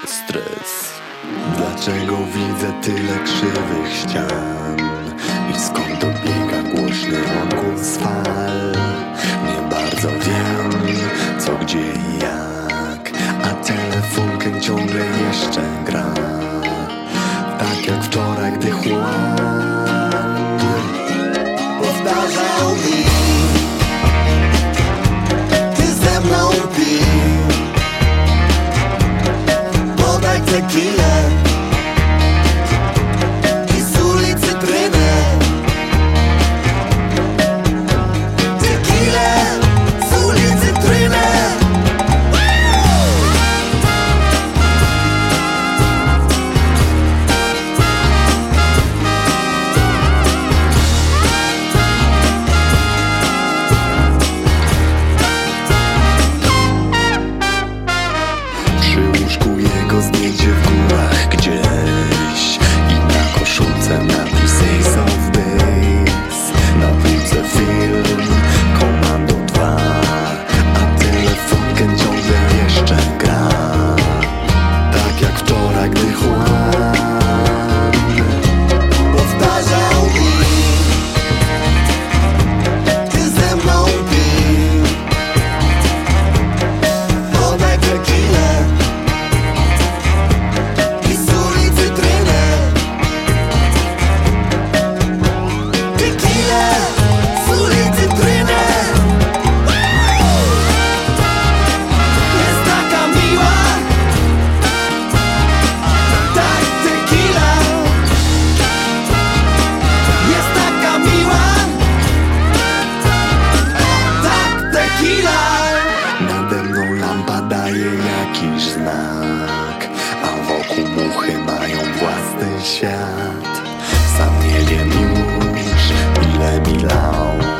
to stres Dlaczego widzę tyle krzywych ścian? I skąd dobiega głośny odgłos fal? Nie bardzo wiem, co gdzie i jak świat. Sam nie wiem już ile mi lał